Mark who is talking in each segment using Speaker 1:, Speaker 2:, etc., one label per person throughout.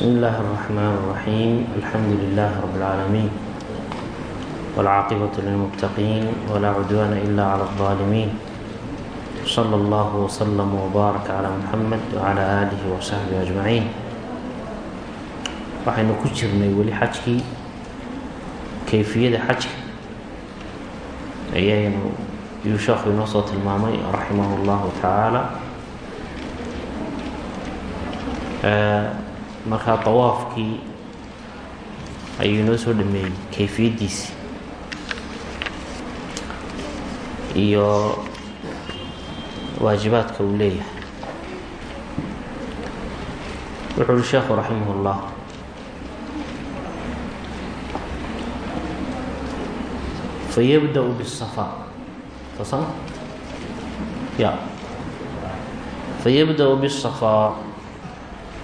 Speaker 1: بسم الله الرحمن الرحيم الحمد لله رب العالمين والعاقبة للمتقين ولا عدوان إلا على الظالمين صلى الله وسلم وبارك على محمد وعلى آله وصحبه أجمعين waxaynu ku jirnay weli xajkii kayfiyada xajka ayaynu yuu sheekhu inoo soo tilmaamay raximah اllahu tacaala markaa dawaafkii ayuu inoo soo dhameeyey kayfiyaddiisi iyo waajibaadka uu leeyahay wuxuu uhi sheekhu raximah اllah fayabda bالصفا tasan ya fayabda bالصفا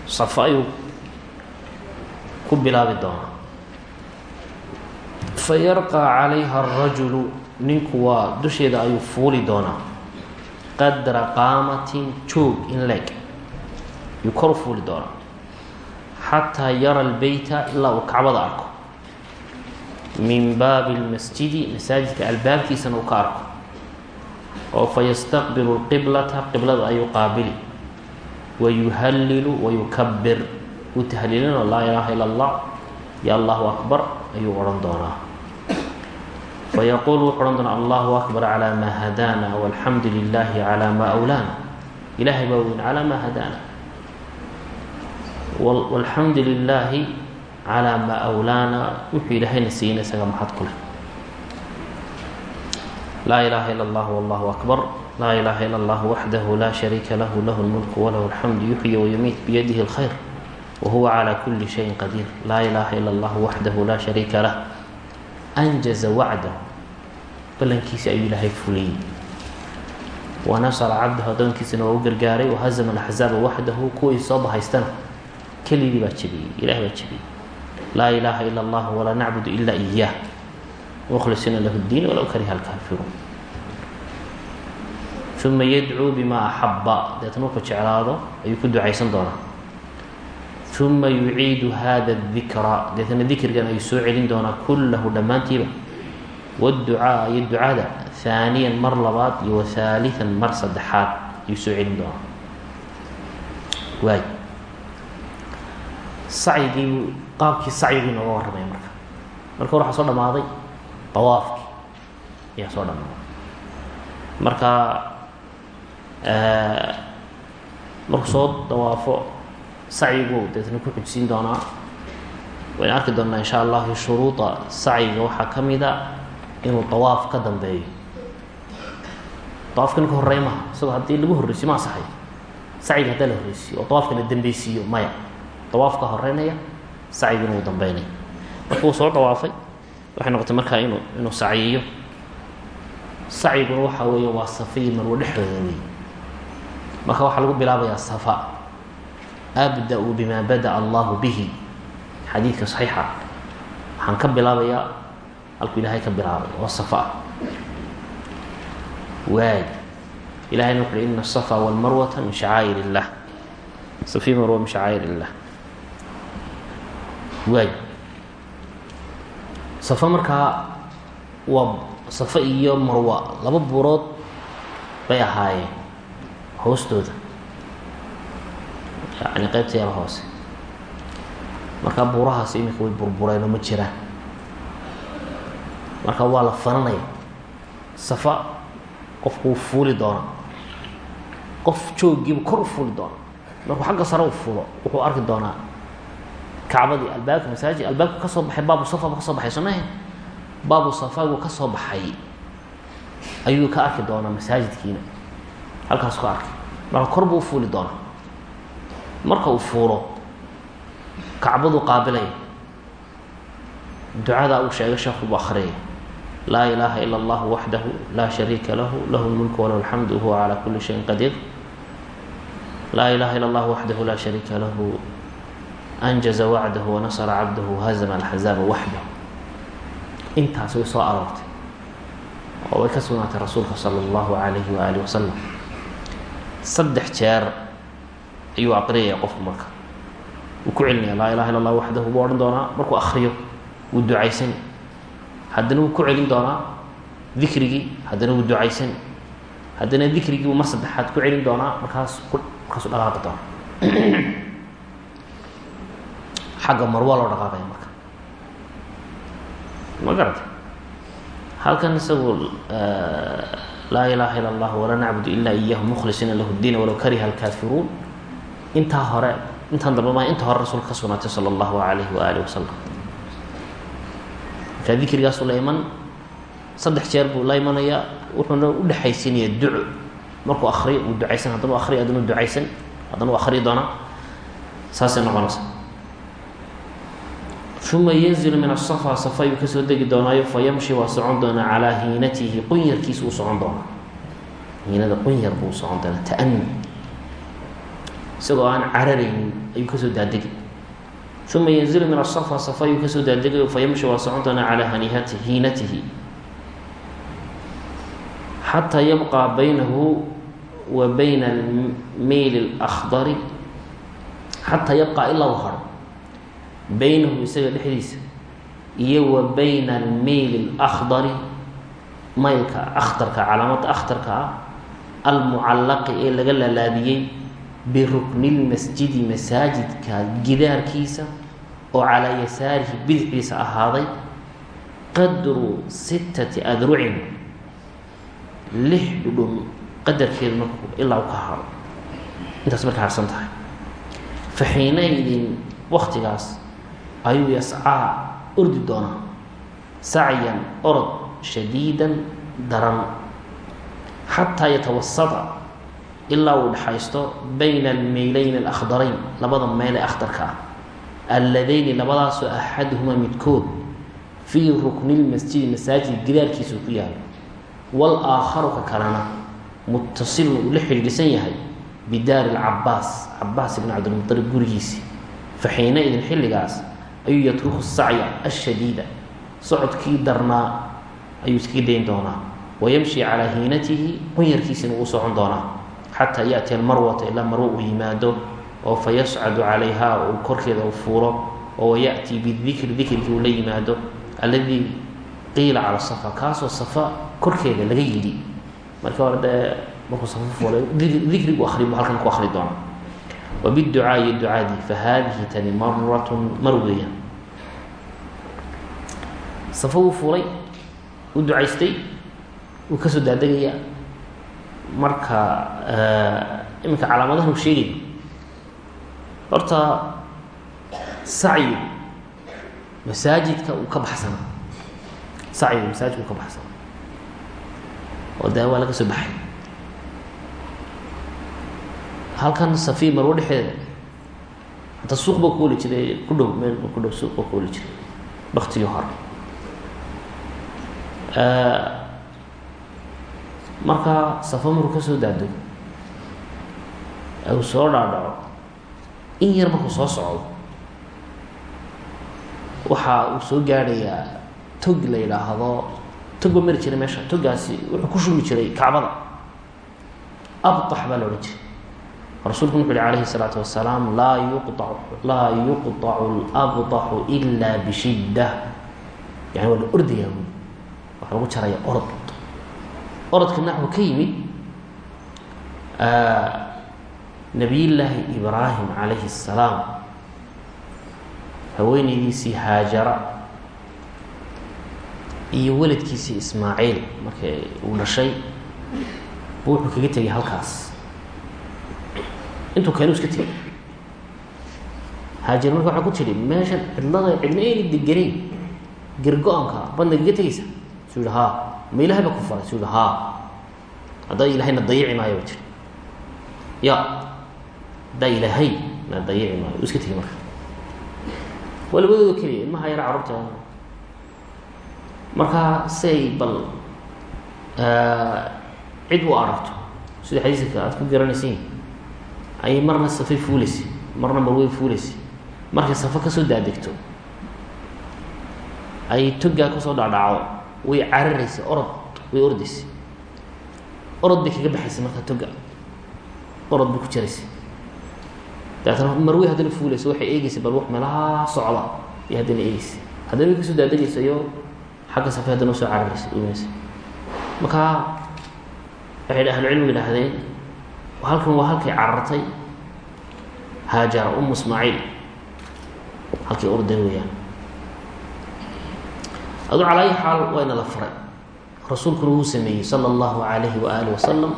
Speaker 1: صafa ayuu ku bilaabi doona. Fa yarqaa calayha arajulu ninku waa dusheeda ayuu fuuli doonaa. Qadra qaamatin joog in leeg. Ayuu kor u fuuli doonaa. Xataa yara albeyta ilaa uu kacbada arko. Min baabi lmasjidi masaajidka albaabkiisana uu ka arko. Oo fa yastaqbilu qiblada ayuu qaabili. Wayuhallilu wayukabir uu tahliilino laa ilaaha ila اllah yo allahu akbar ayuu odhan doonaa. Fayaquul wuxuu odhan doonaa allahu akbar calaa maa hadaana walxamdu lilahi calaa maa awlaana. Ilahay baa weyn calaa maa hadaana. Walxamdu lilaahi calaa maa awlaana. Wuxuu ilaahayna siiyeyna isaga maxad ku laa ilaaha ila allah wallahu akbar. Laa ilaaha ila allah waxdahu laa shariika lahu lahu lmulku walahu alxamdu yuxyi wayumiit biyadihi اlkhayr wahuwa calaa kuli shayin qadiir laa ilaaha ila allah waxdahu laa shariika lah. Anjaza wacdahu ballankiisa ayuu ilaahay fuliyey wanasara cabdahu addoonkiisana waa u gargaaray. Wahazama alaxzaaba waxdahu kuwii soo bahaystana. Keligii baa jebiyey ilahay baa jebiyey laa ilaaha ila allah walaa nacbudu ila iyaah mukhlisiina lahu اdiin walow kariha alkaafiruun. Uma yadcuu bima axaba deetna markuu jeclaado ayuu ku ducaysan doonaa uma yuciidu hada dikra deetna dikrigan ayuu soo celin doonaa kullahu dhammaantiiba wاducaa iyo ducada haaniyan mar labaad iyo wahaalian mar saddexaad ayuu soo celin doonaa waay sacyigii qaabkii sacyigii nooga warramaya marka marka hore waxaa soo dhamaaday dawaafkii ayaa soo dhamaaday marka markuu soo dawaafo sacyigu deetna ku xujsiin doonaa. Waynu arki doonaa insha allahu shuruuda sacyiga waxaa ka mid a inuu dawaaf ka dambeeyo. Dawaafka ninka horey maha isagoo haddii lagu horreysiyo ma asaxay sacyiga haddaa la horreysiyo oo dawaafka la dambeysiiyo maya. Dawaafka horeynaya sacyiguna uu dambeynaya marka uu soo dawaafay waxay noqotay markaa inuu inuu sacyiyo. Sacyiguna waxa weeye waa safa iyo marwo dhexdooda wey marka waxaa lagu bilaabayaa safa abda-u bima bada allahu bihi xadiidka saxiixa waxaan ka bilaabayaa halkuu ilaahay ka bilaabay oo safa ah waay ilahayna wuxu ina asafa walmarwata min shacaa'ir illah safi marwa min shacaa'ir illah waay safa markaa waa safa iyo marwa laba buurood bay ahaayeen hoostooda yani qeybta yara hoose. Markaa buurahaas iminka way burbureenoo ma jiraan marka waa la fananaya safa qofku wuu fuuli doonaa. Qof joogiibu kor u fuuli doonaa. Markuu xagga sare u fuulo wuxuu arki doonaa kacbadii albaabka masaajid albaabku ka soo baxay baabu safa bu ka soo baxay sonahe baabu safagu ka soo baxay. Ayuu ka arki doonaa masaajidkiina. Halkaas ku arkay marka kor buu u fuuli doonaa marka uu fuulo kacbadu qaabilaya ducada uu sheegay sheekhu buu akhriyay laa ilaaha ila اllah waxdahu laa shariika lahu lahu lmulku walahu alxamdu huwa calaa kuli shayin qadiir laa ilaha ila اllah waxdahu laa shariika lahu anjaza wacdahu wanasra cabdahu hazama alxazaaba waxdahu intaas way soo aroortay. Oo way ka sugnaatay rasuulka sala allahu calayhi waaalih wasalam saddex jeer ayuu aqriyaya qofku marka. Wuu ku celinaya laa ilaha illa allah waxdahu buu odhan doonaa. Markuu akriyo wuu ducaysan. Haddana wuu ku celin doonaa dikrigii haddana wuu ducaysan. Haddana dikrigii buu mar saddexaad ku celin doonaa markaas markaasuu dhaqaaqi doona xagga marwa loo dhaqaaqaya marka. Ma garata halkan isagu laa ilaha ila اllah walaa nacbudu ila iyahu mukhlisiina lahu اdiin walow kariha alkaafiruun intaa hore intaan dambe inta hore rasuulka ka sugnaatay salى اllahu alayhi waaalih wasalam markaa dikrigaasu la saddex jeer buu la imanayaa wuxuuna udhexaysiinaya duco markuu akriyo uu ducaysan haddana akriyo haddana u ducaysan haddana u akriyi doonaa saasay noqonaysa. Uma yanzilu min asafa safa ayuu ka soo degi doonaayo fa waa socon doonaa calaa hiinatihi qunyarkiisa uu socon doonaa hiinada qunyar buu socon doonaa ta'ani isagoo aan cararaynin ayuu ka soo daadegi uma yanzilu min asafa safa ayuu ka soo daadegay fayamshi waa socon doonaa calaa haniihati hiinatihi. Xataa yabqaa baynahu wa bayna almeyl اlakdari xataa yabqaa ilaa u haro baynahu isaga dhexdiisa iyo wa bayna almeyl اlakdari maylka akhtarka calaamada akhtarka ah almucallaqi ee laga laalaabiyey birukni lmasjidi masaajidka gidaarkiisa oo calaa yasaarihi bidixdiisa ahaaday qadru sittati adrucin lix dhudhun qadarkeedu markuu ilaa u haro intaas marka harsan tahay. Fa xiinaydin waktigaas ayuu yascaa ordi doonaa sacyan orod shadiidan daran xataa yatawasata ilaa uu dhexaysto bayna almeyleyn alakhdarayn labada meel ee akhtarka ah. Alladayni labadaasoo axaduhumaa midkood fii rukni lmasjidi masaajid gidaarkiisuu ku yaalo walaakharu ka kalena mutasilun uu la xidhiidhsan yahay bidaari lcabaas cabaas ibn cabdilmualib gurigiisii fa xiinaidin xilligaas ayuu yatruku sacya ashadiida socodkii darnaa ayuu iskaga dayn doonaa. Wayamshi calaa hiinatihi qunyarkiisina uu socon doonaa xataa yaأti almarwata ilaa marwo uu yimaado oo fa yascadu calayha uu korkeeda u fuulo oo wayaأtii bidikri dikrigii uu la yimaado alladii qiila cala safa kaasoo safa korkeeda laga yidhi. Markii hore dee markuu safa fuulay dikrigu akri buu halkan ku akri doonaa. Wabiducaa'i ducaadii fahaadihi tani maratun mar safa wuu fuulay uu ducaystay wuu ka soo daadegaya marka iminka calaamadahan uu sheegayo horta sacyi masaajidka uu ka baxsana. Sacyiga masaajidka uu ka baxsana. Oo dee laga soo baxay. Halkan safi marwo dhexeeda hata suuq baa ku oli jiray. Ku dhow meel ku dhow suuq baa ku jiray. Baktigii hore marka safa markuu ka soo daado uu soo dhaadhaco in yar markuu soo socdo waxa uu soo gaadhayaa tog la yidhaahdo tog baa mari jiray meesha togaasi wuxuu ku shumi jiray kacbada abtax baa la odhan jiray rasuulku wuxu uhi calayhi الsalaatu wasalaam laa yuqacu laa yuqطacu labطaxu ila bishidda yani waa la ordayaa wy waxaa lagu jaraya orod orodka naxwu ka yimid nabiyullaahi ibraahim calayhi الsalaam haweeneydiisii haajara iyo weladkiisii ismaaciil markay uu dhashay buu wuxuu kaga tegay halkaas. Intuu keenu iska tegay haajar marka waxaa ku tidhi meeshan cidlada cidna ayna deganayn gergo-anka baad nagaga tegeysa suu yihi haa ma ilahay baa ku faray yihi haa haddaa ilahayna dayici maayo tiri ya haddaa ilaahay na dayici maayo iska tegay marka. Waa labadooda keliya ilmaha yara carruurta markaa si ay bal cid u aragto sida xadiiska aad ku garanaysiin ayay marna safay fuulaysa marna marwey fuulaysa markay safo ka soo daadegto ay togaa ka soo dhacdhacdo way cararaysa orod way ordaysa. Orod bay kaga baxaysa markaa toga. Orod bay ku jaraysa. Dabeetana marwe haddana fuulayso waxay eegeysa bal wax meelaha socda iyo haddana eegeysa haddana way ka soo daadegeysa iyo xagga safe haddana u soo carareysa imanaysa marka waxay ahlucilmiga idhahdeen halkan waa halkay carartay. Haajara umu ismaaciil. Halkay orday weeyaan adu calaa ayi xaal waa la faray. Rasuulkuna wuu sameeyey sala allahu wa alih wasalam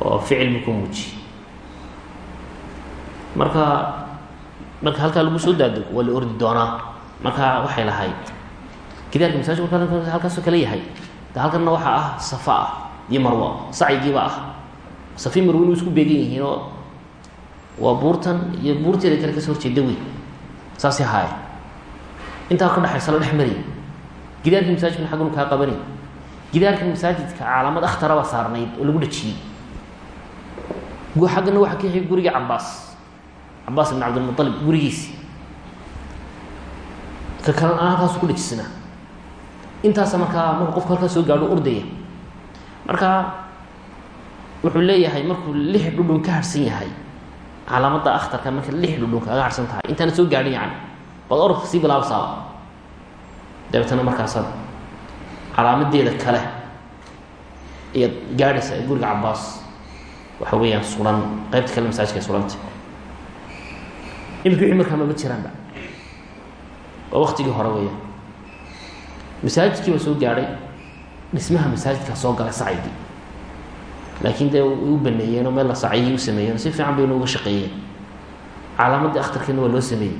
Speaker 1: oo ficil buu ku muujiyey. Marka marka halkaa lagu soo daadego waa la ordi doonaa. Marka waxay lahayd. Gidaarka masaajidku marka halkaasoo kale yahay. De halkanna waxaa ah safa ah iyo marwo sacyigiiba ah. Safi marwo inuu isku beegan yihiin oo waa buurtan iyo buurteeda kale ka soo horjeeda wey saasay haaya intaa ka dhexaysa la dhex maraya gidaarka masaajidkuna xaggunu kaa qabanay gidaarka masaajidka calaamad akhtaraba saarnayd oo lagu dhajiyey. Xaggana waxaa ka yahay guriga cabaas cabaas ibn cabdilmualib gurigiisi. Ka kalena aan halkaasu ku dhajisnaa. Intaasa markaa markuu qofku halkaas soo gaadho ordaya marka wuxuu leeyahay markuu lix dhudhun ka harhsan yahay calaamadda akhtarka marka lix dhudhun kaga harhsan tahay intaana soo gaadhin yani baad orodka sii bilaabsaaba dabeetana markaasaad calaamadeeda kale ayaad gaadhaysa guriga cabaas waxa weeyaan sulan qaybta kale masaajidka ay sulanta imika wixii markaa mama jiraanba? Waa waktigii hore weeyaan. Masaajidkii baa soo gaadhay dhismaha masaajidkaa soo galay sacaydii laakiin dee way u baneeyeenoo meel la sacyayay u sameeyeen si fiican bay nooga shaqeeyeen. Calaamaddii akhtarkeedna waa loo sameeyey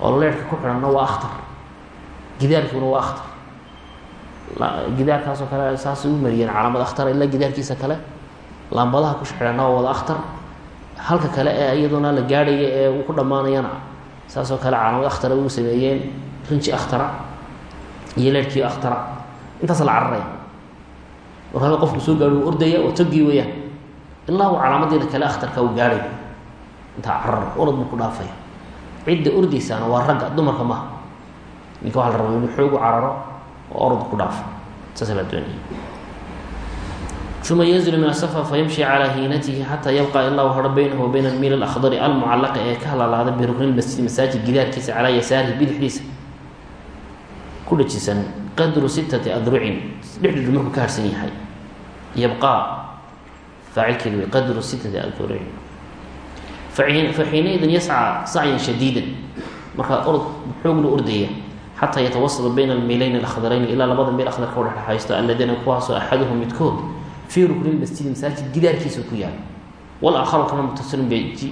Speaker 1: oo leerhka ku xidhanna waa akhtar. Gidaarkiuna waa akhtar. Gidaarkaasoo kale saasay u mariyeen calaamad akhtara ilaa gidaarkiisa kale. Laambadaha ku xidhanna waa wada akhtar. Halka kale ee iyaduna la gaadhaya ee uu ku dhammaanayana saasoo kale calaamad akhtara u sameeyeen. Rinji akhtara iyo leerhkii akhtara. Intaas la cararaya. Markaa qofku soo gaadho ordaya oo togii weyaan ilaa uu calaamadiina kale akhtarka uu gaadhay. Intaa carar orod buu ku dhaafaya cidda ordaysaana waa ragga dumarka maha ninka waxa la rabaa inuu xoogu cararo oo orod ku dhaafo saasa la doonaya uma yanzilu min asafa fayamshi calaa hiinatihi xataa yabqa ilaa uu haro baynahu wa almiil alakhdari almucallaqa ee ka halalaada birukni lmasjid masaajid gidaarkiisa calaa yasaarihi bidixdiisa. Ku dhajisan qadru sittati adrucin dhexdhidhu markuu ka harsan yahay. Yabqaa faacilkeedu wey qadru sittati adrucin fa xiinaidin yascaa sacyan shadiidan markaa orod xoogna ordaya xataa yatawasada bayna almiileyn alakhdarayn ilaa labada meel akhdarka u dhexdhexaysto alladina kuwaasoo axaduhum midkood fii rukni lmasjidi masaajid gidaarkiisa ku yaal walaakharu kana mutasilun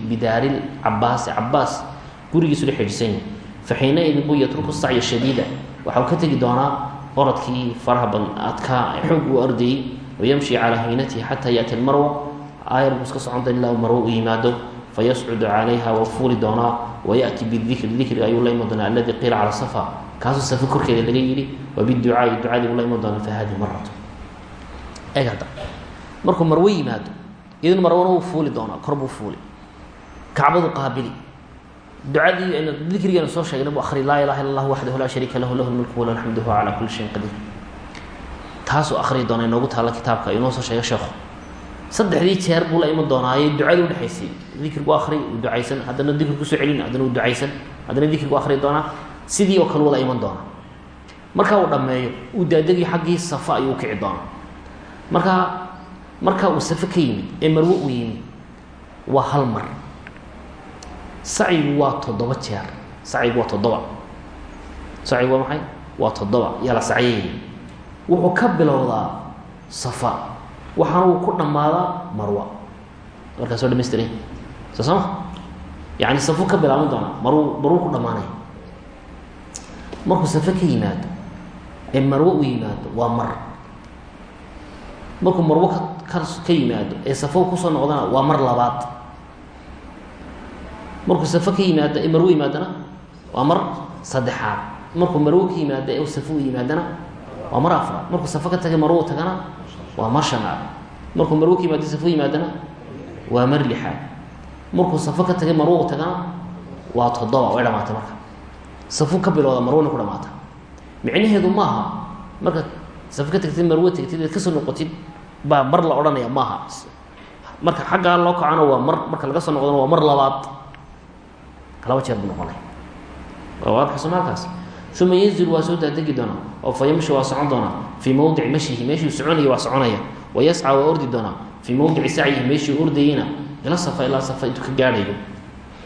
Speaker 1: bidaari cabaasi cabaas gurigiisu la xidhisan yahay fa xiinaidin buu yatruku sacya shadiida waxau ka tegi doonaa orodkii faraha badan adkaa xoog uu ordayey wayamshi calaa hiinatihi xataa yaati lmarwa aayar buu iska socon doona ilaa uu marwo u yimaado fayascudu calayha waa doonaa wayati bidikri dikriga ayuu la iman doonaa alladii qiila cala safa kaasuu safe korkeeda laga yidhi wa biducaai ducadii buu la iman doonaa fa hadihi maratu eeg hadda markuu marwo yimaado idin marwana wuu fuuli doonaa kor buu fuuli kacbadu qaabili ducadii soo sheegnay bu akri laa ilaha illa allah waxdahu laa shariika lahu lahu lmulku walahu alxamdu huwa calaa kulli shayin qadiir taasuu akriyi doona inoogu taalla kitaabka inoo soo sheega sheekhu saddexdii jeer buu la iman doonaaye ducadii udhexaysay dikrigu akri uu ducaysan. Haddana dikri ku soo celin haddana uu ducaysan. Haddana dikrigu akriyi doonaa. Sidii oo kale wuu la iman doonaa. Marka uu dhammeeyo uu daadegii xaggii safa ayuu ukici doonaa. Marka marka uu safe ka yimid ee marwo uu yimid waa hal mar. Sacyigu waa toddoba jeer. Sacyigu waa toddoba. Sacyigu waa maxay? Waa toddoba. Yaa la wuxuu ka bilowdaa safa waxaana uu ku dhammaadaa marwa. Markaa soo dhamaystiraya soo sama yani safu ka bilaaban doonaa marw marwu ku dhammaanaya. Markuu safe ka yimaado ee marwo uu yimaado waa mar. Markuu marwo ka ka yimaado ee safo ku soo noqdana waa mar labaad. Markuu safo ka yimaado ee marwo yimaadana waa mar saddexaad. Markuu marwo ka yimaado ee safo u yimaadana waa mar afraad. Markuu safo ka tagay marwo tagana waa mar shanaad markuu marwo ka yimaado safo yimaadana waa mar lixaad markuu safo ka tagay marwo tagana waa toddoba way dhamaatay marka. Safo ka bilowda marwona ku dhamaata micnaheedu maaha markaad safo ka tagtid marwo tagtid eed ka soo noqotid baa mar la odhanaya maaha. Marka xaggaa loo kacona waa mar marka uma yanzil waa soo daadegi doonaa oo fa yamshi waa socon doonaa fii mowdici mashihi meeshuu soconaya waa soconaya wa yasca waa ordi doonaa fii mowdici sacyihi meeshuu ordayeyna ila safa ilaa safa intuu ka gaadhayo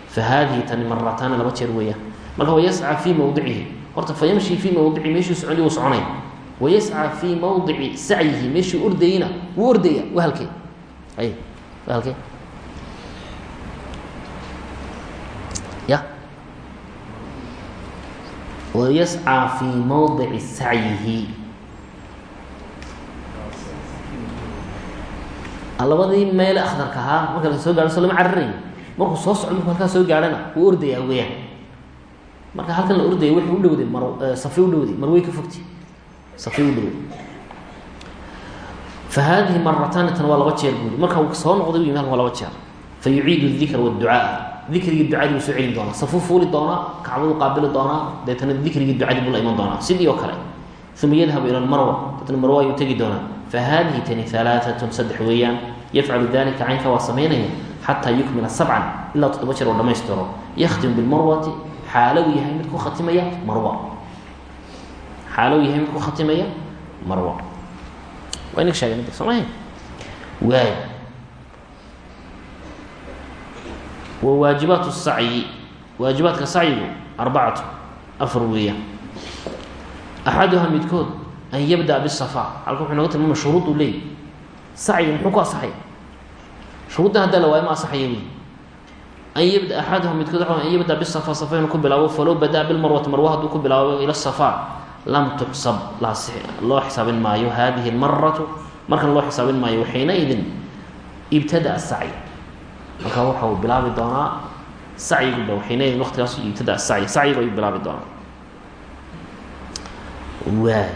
Speaker 1: fa haadihi tani marataana laba jeer weeyaan marka wayasca fii mowdicihi horta fa yamshi fii mowdici meeshuu soconaya wuu soconaya wayasca fii mowdici sacyihi meeshuu ordayeyna wuu ordaya waa halkee ay waa halkee ya wayascى fii mowdici sacyihi. Labadii meele akhdarka ahaa marka la soo gaadho so lama markuu soo socdo marku halkaa soo gaadhana wuu ordayaa weyaan marka halkan la ordaya waxay u dhowday mar safay u dhowday mar way ka fogti safay u dhowday fa haadihi marataani tan waa laba jeer buuri marka uu soo noqday u yimi halkan dikrigii ducadii soo celin doonaa safuu fuuli doonaa kacbadu qaabili doonaa deetana dikrigii ducadii buu iman doonaa sidii oo kale. Uma yadhabu ila lmarwa deetna marwa ayuu tegi doonaa. Fa haadihi tani alaaatun saddex weeyaan yafcalu dalika caynka waa samaynaya xataa yukmila sabcan ilaa toddoba jeer oo dhamaystiro yakhtimu bilmarwati xaalow yahay mid ku khatimaya marwa. Xaalow yahay mid ku khatimaya marwa. Waa inig sheegay midda soomaaha waay wa waajibaat sacyi. Waajibaadka sacyigu arbacatu. Afar weeyaan. Axaduha midkood an yabda bisafa halka wuxuu noga tilmaama shuruud uu leeyay sacyiga muxuu ku asaxaya shuruuddan haddaa la waayo ma asaxaya wey an yabda axaduha midkood an yabda bisafa safa inuu ku bilaabo falow badaa bilmarwati marwa hadduu ku bilaabo ila safa lam tuxsab. Loo xisaabin maayo hadihi lmaratu markan loo xisaabin maayo waxayna idin ibtada sacyi marka waxa uu bilaabi doonaa sacyiguba waxayna idin waqtigaas ibtada sacyi sacyiga ayuu bilaabi doonaa. Waay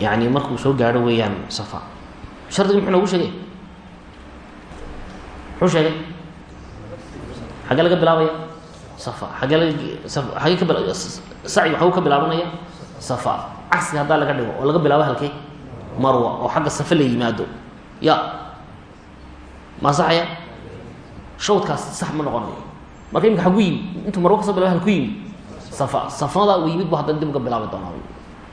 Speaker 1: yani markuu soo gaadho weeyaan safa. Shardiga muxuu noogu sheegay? Muxuu sheegay? Xaggee laga bilaabaya? Safa. Xaggee laga xaggee ka bil sacyiga xaguu ka bilaabanaya safa. Cagsiga haddaa laga dhigo oo laga bilaabo halkee marwa oo xagga safe la yimaado. Ya. Ma saxaya? Shawdkaas sax ma noqonayo marka imika xagu yimi intuu marwa ka soo bilaba halku yimi safa safada uu yimid bu haddana dib uga bilaabi doonaa.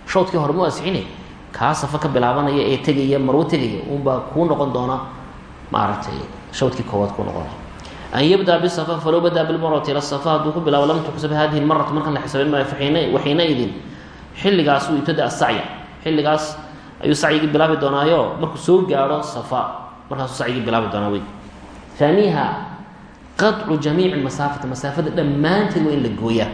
Speaker 1: Shawdkii hore mu asixine kaa safa ka bilaabanaya ee tegaya marwo tegaya unbaa kuu noqon doona maaragtay shawdkii koowaad kuu noqonaya an yabda bisafa falow badaa bilmarwati ila safa hadduu ku bilaabo lam tuxsab hadihi lmaratu markan la xisaabin maayo waxayna idin xilligaas uu ibtada asacya xilligaas ayuu sacyigii bilaabi doonaayo. Markuu soo gaadho safa. Markaasuu sacyigii bilaabi doonaa wey. Aaniha qaطcu jamiici masaafati. Masaafada dhammaanteed waa in la gooyaa.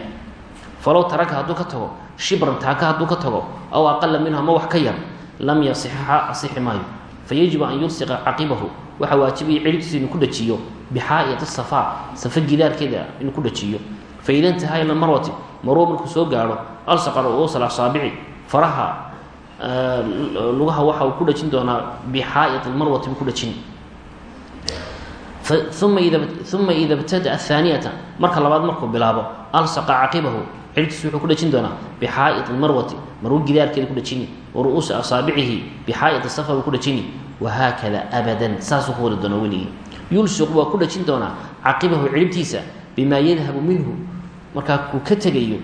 Speaker 1: Falow taraka hadduu ka tago shibran taaka hadduu ka tago aw aqala minhu ama wax ka yar lam yasixa asixi maayo. Fayajibu an yulsiqa caqibahu. Waxaa waajibaya celibtiisa inuu ku dhajiyo. Bixaa'id safa safa gidaarkeeda inuu ku dhajiyo. Faida intahaa ila marwati markuu soo gaadho alsaqa ru'uusa asaabici faraha lugaha waxa uu ku dhajin doonaa bixaa'id marwati buu ku dhajin. Uma ida uma ida btada ahaaniyata marka labaad markuu bilaabo alsaqa caqibahu xilibtiisa wuxuu ku dhajin doonaa bixaa'id marwati marwo gidaarkeeda ku dhajini wa ru'uusa asaabicihi bixaa'id safa buu ku dhajini wahaakada abadan saasuu ku wada doonaa weligii. Yulsiqu waa ku dhajin doonaa caqibahu cilibtiisa bimaa yadhabu minhu markaa kuu ka tegayo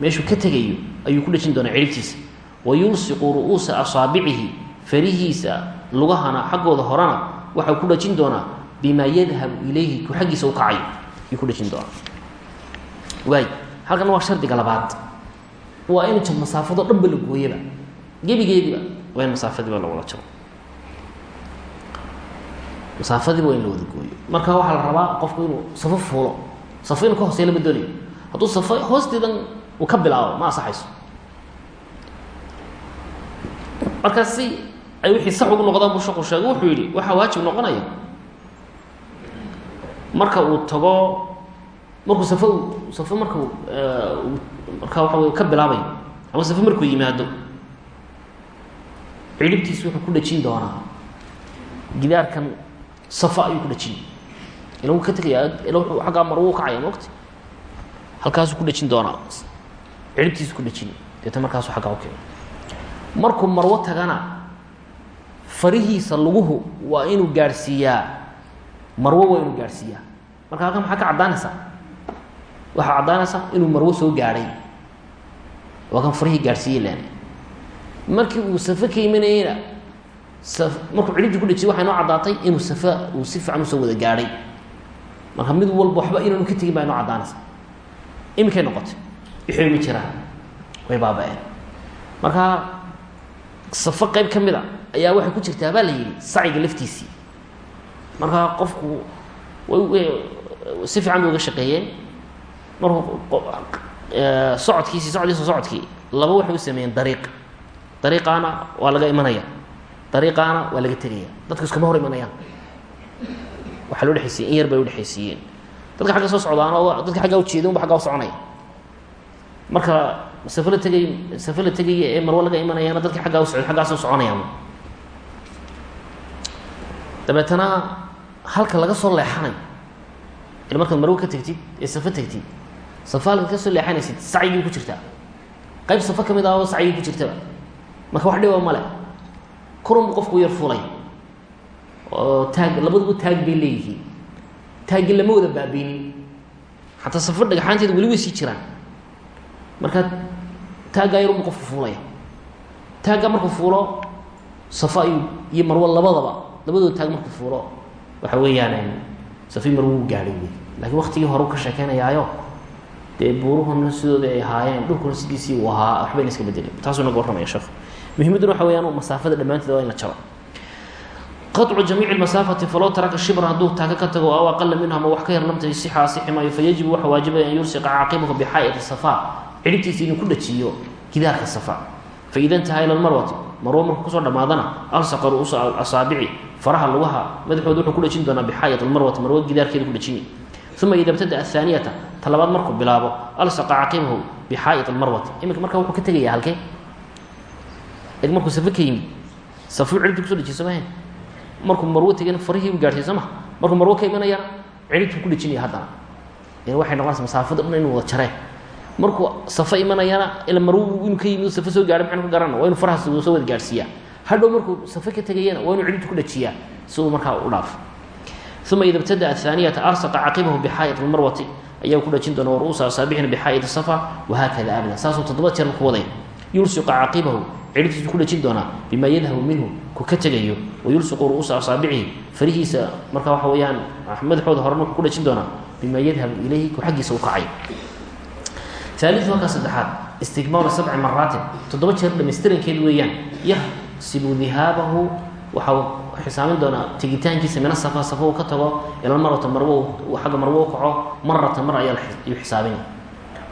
Speaker 1: meeshuu ka tegayo ayuu ku dhajin doonaa cilibtiisa wa yulsiqu ru'uusa asaabicihi farihiisa lugahana xaggooda horena waxau ku dhajin doonaa bimaa yadhabu ilayhi ku xaggiisa u kacayo ayuu ku dhajin doonaa waay halkan waa shardiga labaad waa in ja masaafado dhanba la gooyaba gebigeediba waa in masaafadiiba lawada jaro masaafadiiba waa in la wada gooyo marka waxaa la rabaa qofku inuu safo fuulo safo inuu ka hooseya lama doonayo hadduu safo hoosteedan markaa ay wixii sax ugu noqdaan buu shaqu sheegay wuxuu yidhi waxaa waajib noqonaya. Marka uu tago markuu safo safo marka waxa wey ka bilaabayo ama safo markuu yimaado cilibtiis wuxuu ku dhajin doonaa. Gidaarkan safa ayuu ku dhajin. Ila wuu ka tegaya ila wuxuu aggaa marwo u kacaya maogta halkaasuu ku dhajin doonaa. Cilibtiisu ku dhajin. Deeta markaasuu aggaa u keena markuu marwo tagana farihiisa luguhu waa inuu gaadhsiiyaa. Marwo waa inuu gaadhsiiyaa. Marka halkan maxaa ka caddaanaysaa waxaa caddaanaysaa inuu marwo soo gaadhay. Waa kan farihii gaadhsiiyey len markii uu safe ka imanayeyna markuu cidhibti ku dhejiyay waxay noo caddaatay inuu safe uu si fiican u soo wada gaadhay. Marka mid walba waxba inaanu ka tegin baa inoo caddaanaysaa iminkay noqotay. Wixii ma jiraan way baaba-een. Marka safo qayb ka mid a ayaa waxay ku jirtaa baa la yidhi saciga laftiisii. Marka qofku si fiican bay uga shaqeeyeen markuu socodkiisii socdiisa socodkii laba waxay u sameeyeen dariiq. Dariiqaana waa laga imanaya. Dariiqaana waa laga tegaya dadku iskama hor imanayaan. Waxaa loo dhexaysiiyey in yar bay udhexaysiiyeen dadka xagga soo socdaan oo dadka aggaa ujeeda unba aggaa u soconaya. Marka la tegay ee marwo laga imanayaana dadka aggaa usocd xaggaas u dabeetana halka laga soo leexanayo markaad marwo ka tegtid ee safo tegtid safo halka ka soo leexanaysid sacyigii ku jirtaa qayb safo ka mid ah oo sacyigii ku jirtaba marka wax dhiba male kurunbu qofku yar fulay oo taag labaduba taag bay leeyihiin taaggi lama wada baabiinin xataa safo dhagaxaanteeda weli way sii jiraan marka taaggaa yarunbu qofku fuulaya taaggaa markuu fuulo safo ayuu iyo marwo labadaba labadooda taag markuu fuulo. Waxa weeyaan safi marwo u gaadhay laakiin waktigii hore ka sheekeynayaayo dee buuruhuna sidooda ay ahaayeen dhulkuna sidiisii uu ahaa waxbayna iska bedelin taasuu naga warramaya sheekhu waxa weyaan masaafada dhammaanteed waa in la jaro. Qaطcu jamiici masaafati falow taraka shibra hadduu taaka ka tago aw aqala minhu ama wax ka yar lamta sixa asixi maayo fayajibu waxa waajibaya an yursiqa caaqibahu dhajiyo gidaarka safa. Faida ila lmarwati marwo markuu ku soo dhammaadana alsaqa ru'uusa asaabici faraha lugaha madaxooda wuxuu ku dhajin doonaa bixaayat almarwati marwo gidaarkeeda ku dhajini uma ida btada ahaaniyata talabaad markuu bilaabo alsaqa caqibahu bixaa'it almarwati iminka marka wuxuu ka tegaya halkee? Eg markuu safe ka yimid safuu cidhibti kuso dhajiy somahe markuu marwo tegana farihii u gaadhsiy soo ma markuu marwo ka imanayana cidhibtuu ku dhajinaya haddana. Waxay noqonaysa masaafada dhan inu wada jareen markuu safo imanayana ila marwo inuu ka yimid safo soo gaadhay maxaynu ka garana waa soo wada gaadhsiiyaa. Hadhow markuu safo ka tegayana waa inuu ku dhajiyaa si uu u dhaafo uma ida btada ahaaniyata arsaqa caqibahu bixaayat almarwati ayaa ku dhajin doona waruusa asaabixina bixaayat safa wahaakada abada saasuu toddoba jeer ku waday. Yulsiqu caqibahu cidhibtiisu ku dhajin doonaa bima yadhabu minhu ku ka tegayo. Wayulsiqu ru'uusa asaabicihi farihiisa marka waxa weeyaan madaxooda horena wuxuu ku dhajin doonaa bima yadhabu ilayhi ku xaggiisa u kacay aaliu markaa saddexaad istigmaalu sabci maraatin toddoba jeer dhamaystirankeed weeyaan yaxsibu dihaabahu waxau xisaamin doonaa tegitaankiisa mina safa safa uu ka tago ila marwata marwo agga marwo u kaco maratan mar ayaa ayuu xisaabin.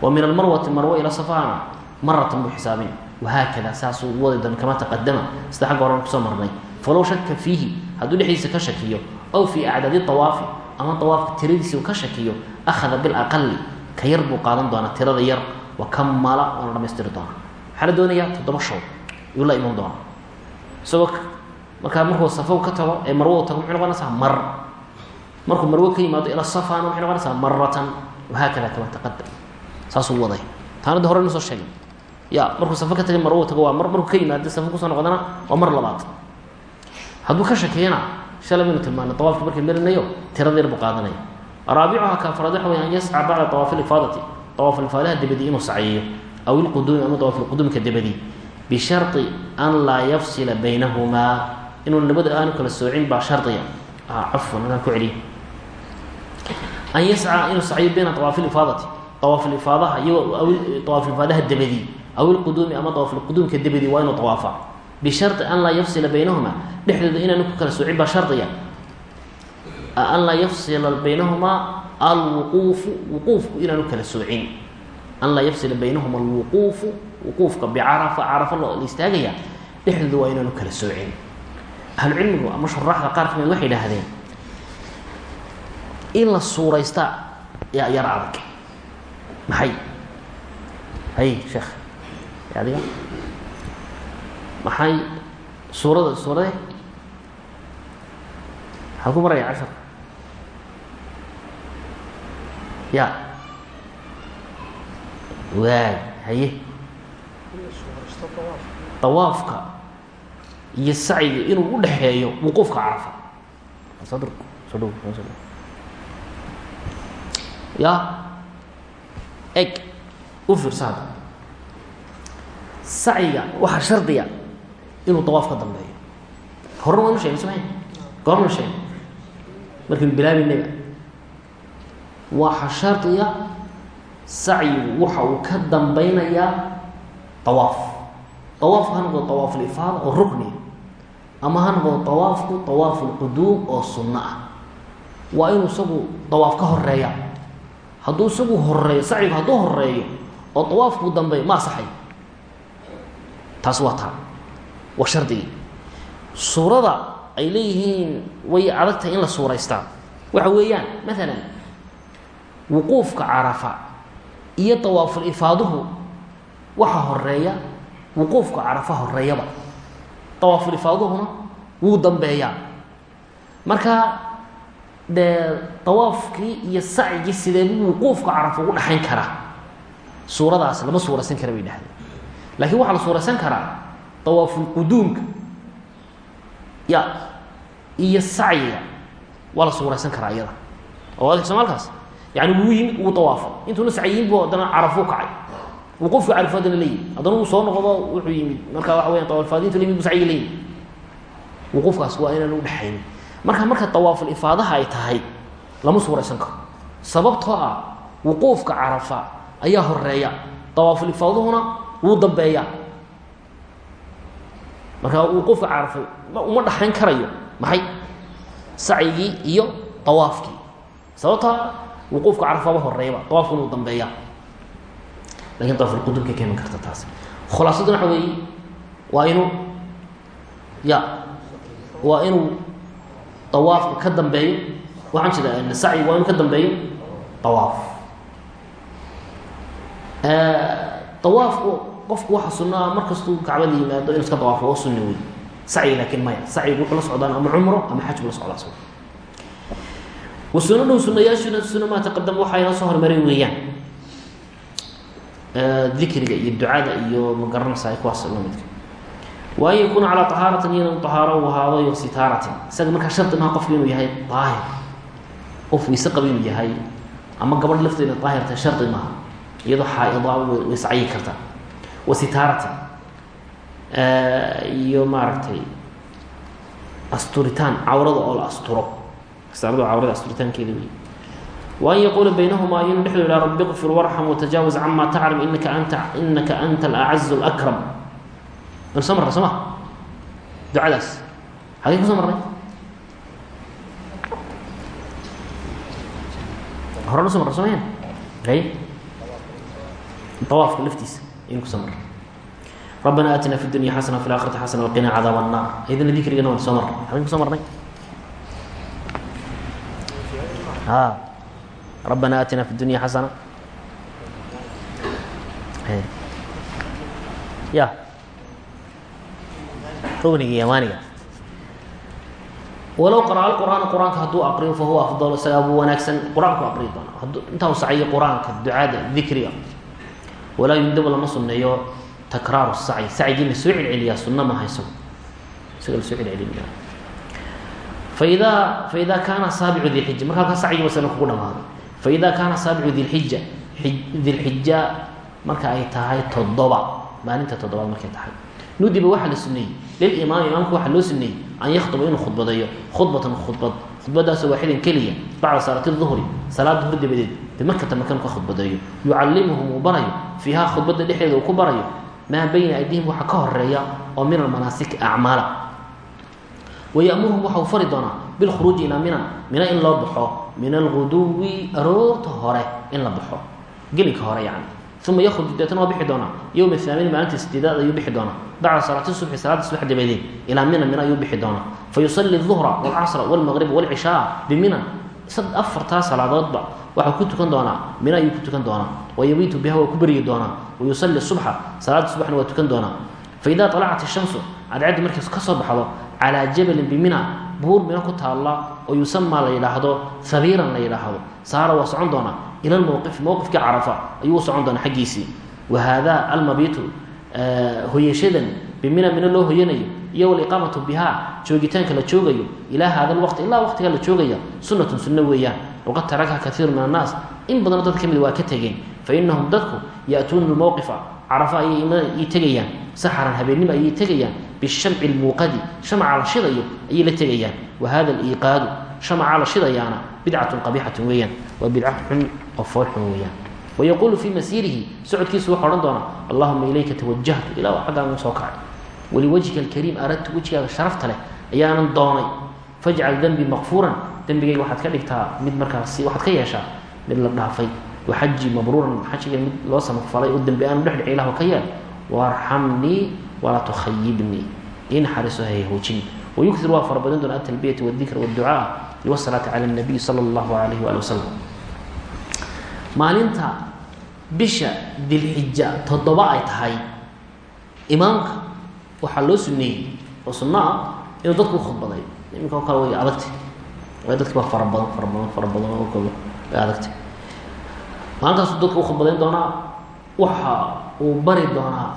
Speaker 1: Wa min almarwati marwo ila safana maratan buu xisaabin. Wahaakada saasuu wadi doona kama taqadama sida xagga horen ku soo marnay. Falow shaka fiihi hadduu dhexdiisa ka shakiyo aw fii uu ka yar buu qaadan doonaa tirada yar wa kamala waana dhamaystiri doona waxaa la doonayaa toddoba shood ayuu la iman doonaa. Isagoo markaa markuu safow ka tago ee marwo tago muxuu noqonaysaa mar. Markuu marwo ka yimaado ila safana waxay noqonaysaa maratan wahaakada kama taqadam saasuu waday. Taanada hore nusoo sheegay. Ya markuu safo ka tagay marwo tago waa mar. Markuu ka yimaado safo ku soo noqdana waa mar labaad. Hadduu ka shakiyana shalay baynu tilmaanay markay marinayo tirada yar buu qaadanaya raabicuha ka afraad waxa wey an yasca bacda awaafi lifaadati awaaf lifaadaha dabadii inuu saciyo aw ilquduumi ama awaaf ilquduumka dabadii bishari an laa yafsila baynahumaa inuu labada aanu kala soocin baa shardiga cafwan inaan ku celiyo an yasca inuu saciyo bayna awaafi lifaadati awaaf lifaadaha iyo awaaf lifaadaha dabadii aw ilquduumi ama awaaf ilquduumka dabadii waa inuu awaafa bishari an laa yafsila baynahuma dhexdooda inaanu ku kala soocin baa shardiga an laa yafsila baynahumaa alwuquufu wuquufku inaanu kala soocin an laa yafsila baynahuma alwuquufu wuquufka bicarafa carafa la istaagaya dhexdooda waa inaanu kala soocin ahlucilmigu ama shuraaxda qaar ka mid waxay idhaahdeen in la suuraysta yaa yar adag maxay hay sheekh adiga maxay suurada suurade maxaa ku maraya cashar ya waay haye dawaafka iyo sacyiga inuu u dhexeeyo wuquufka carafa ya eg u fiirsa hadda sacyiga waxaa inuu dawaaf dambeeyo horena waynu sheegay soma goormanu sheegay markaynu bilaabaynaga waxa shardiga sacyigu waxa uu ka dambeynayaa dawaaf dawaafku ha noqdo dawaafulifaada oo rukniya ama ha noqdo dawaafku dawaafulquduum oo sunno ah. Waa inuu isagu dawaaf ka horreeya hadduu isagu horeeyo sacyigu hadduu horeeyo oo dawaafkuu dambeeyo ma asaxay taas waa taa waa shardigii suurada ay leeyihiin way adagtahay in la suuraystaa waxa weeyaan maalan wuquufka carafa iyo dawaaful ifaaduhu waxa horreeya wuquufka carafa horeeyaba dawaaful ifaaduhuna wuu dambeeyaa. Marka dee dawaafkii iyo sacyigii sideebu wuquufka carafa ugu dhexayn karaa? Suuradaas lama suuraysan kara bay dhahdeen laakiin waxaa la suuraysan karaa dawaafulquduumka ya iyo sacyiga waa la suuraysan karaa iyada. Oo adeg soomaalkaas yani wuu yimid wuu dawaafo intuuna sacyiin bu haddana carafuu kacay wuquufka carafo haddana leeyimi haddana wuu soo noqdo wuxuu yimid marka waxa weya dawaafaadintu layimid bu sacyiga leeyimi wuquufkaas waa inaan udhexaynin marka marka dawaaful ifaadaha ay tahay lama suuraysan karo sababtoo ah wuquufka carafa ayaa horreeya dawaaful ifaaduhuna wuu dambeeya marka wuquufka carafa uma dhaxayn karayo maxay sacyigii iyo dawaafkii sababtoo ah wuquufka carafaba horeeyaba dawaafkuna uu dambeeya. Lakin dawaafulqudumka ka iman karta taas khulaasaduna waxa weeye waa inuu ya waa inuu dawaafka ka dambeeyo. Waxaan jeeda sacyi waa inuu ka dambeeyo dawaaf dawaafku qofku waxa sunno ah markastuu kacbada yimaado inu iska dawaafo oo sunni wey sacyi laakiin maya sacyigu wuxuu la socdaan ama cumro ama xaj buu la socdaa soo wa sunanahu sunayaashuna suna maa taqadama waxaa inoo soo hormaray weeyaan. Dikriga iyo ducada iyo ma garanaysa ay kuwaas la midka. Wa an yakuuna calaa tahaaratin iyana tahaaro u ahaado iyo sitaaratin. Isaga markaa shardi maha qofku inuu yahay daahir. Qof wayse qaba inuu yahay ama gabadh lafteeda daahir tahay shardi maaha. Iyadoo xaa-ida way sacyi kartaa. Wa sitaaratin. Iyo maaragtay asturitaan cawrada oo la asturo astaaradu cawrada asturitaankeeda wey wa an yaquula baynahumaa inuu dhexdoo ihaa rabbi qfir warxam watajaawaz cama taclam inaka anta inaka anta alacazu alakram. Anu soo marna soo ma ducadaas. Xagee ku soo marnay horena so marna soo mayan ay dawaafka laftiisa aynu ku soo marnay rabbana aatina fi dunya xasana fi laakhirati xasana waqina cadaab annar idina dikrigana waan soo marnay xageen rabbana aatina fi dunya xasana ya rugniga yamaaniga walow qara'a qur'aana qur'aanka hadduu aqriyo fa huwa afdal isagaa buu wanaagsan qur'aanku aqriyi doona intaa u saciyo qur'aanka ducada dikriga walaa yundabu lama sunneeyo takraaru sacyi sacyigii la soo celceliyaa sunna maaha isagu isaga la soo faidaa faida kaana saabicu dilxija marka halkaa sacyigi masala kugu dhamaado faida kaana saabicu dilxija dilxija marka ay tahay toddoba maalinta toddobaad markay tahay nudiba waxaa la suneeyey lilimaami imaamka waxaa loo suneeyey an yakhtuba inuu khudbadeeyo khudbatan khudbad khudbadaasoo waaxidan keliya bacda salaati duhri salaad duhur dabadeed bimakata makan ka khudbadeeyo yucallimuhum uu barayo fiiha khudbadda dhexdeeda uu ku barayo maa bayna aydihim waxa ka horreeya oo min almanaasiki acmaala wayamuruhum waxa uu fari doonaa bilkhuruuji ilaa mina mina in loo baxo min alguduwi aroorta hore in la baxo gelinka hore yacni uma yakruj deetana waa bixi doonaa yowma haamin maalinta sideedaad ayuu bixi doonaa bacda salaati subxi salaada subax dabadeed ilaa mina mina ayuu bixi doonaa fa yusali duhra walcasra walmaqriba walcishaa bimina afartaa salaadoodba waxaa ku tukan doonaa mina ayuu ku tukan doonaa wayabiitu biha waa ku beryi doonaa wayusali subxa salaada subaxna waa tukan doonaa faida alacat ishamsu cadceeddu markay ka soo baxdo calaa jabalin bimina buur mina ku taalla oo yusamaa la yidhaahdo habiiran la yidhaahdo. Saara waa socon doonaa ila lmowqif mowqifkii carafa ayuu socon doonaa xaggiisii. Wa haada almabiitu hoyashadan bimina mina loo hoyanayo iyo waliqaamatu bihaa joogitaanka la joogayo ilaa hada lwaqti ilaa waqtigaa la joogaya sunnatun sunno weeyaan. Waqad tarakaha kaiiru min annaas in badanoo dad ka mid waa ka tegeen fa inahum dadku ya'tuuna lmowqifa carafa ayay tegayaan. Saxaran habeennimo ayay tegayaan. Bishamci lmuuqadi shamca la shidayo ayay la tegayaan. Wa hada aliiqaadu shamca la shidayaana bidcatun qabixatun weeyaan. Waa bidca xun oo fool xun weeyaan wayaquulu fii masiirihi socodkiisu wuxuu odhan doonaa allahuma ilayka tawajahtu ilaa xaggaan soo kacay. Waliwajhika alkariim aradtu wejigaaga sharafta leh ayaanan doonay. Fajcal dembii makfuuran dembigayga waxaad ka dhigtaa mid markaasi waxaad ka yeeshaa mid la dhaafay waxaji mabruuran xajiga mid loo samafalay oo dembi aanu dhexdhici ilahu ka yeel waarxamnii walaa tukhayibnii ii naxariiso hayhoojin wayukir waa fara badan doona atalbiyati wadikra wاdducaa wasalaati cala اnabiy sala اllahu alayh wali wasalam maalinta bisha dilxija toddoba ay tahay imaamka waxaa loo suneeyey oo sunno ah inuu dadku ukhudbaday iminka o kale way adagtay way dadki baa fara badan fara badan fara badan oo kale way adagtay maalintaasuu dadka ukhudbadayn doonaa waxa uu bari doonaa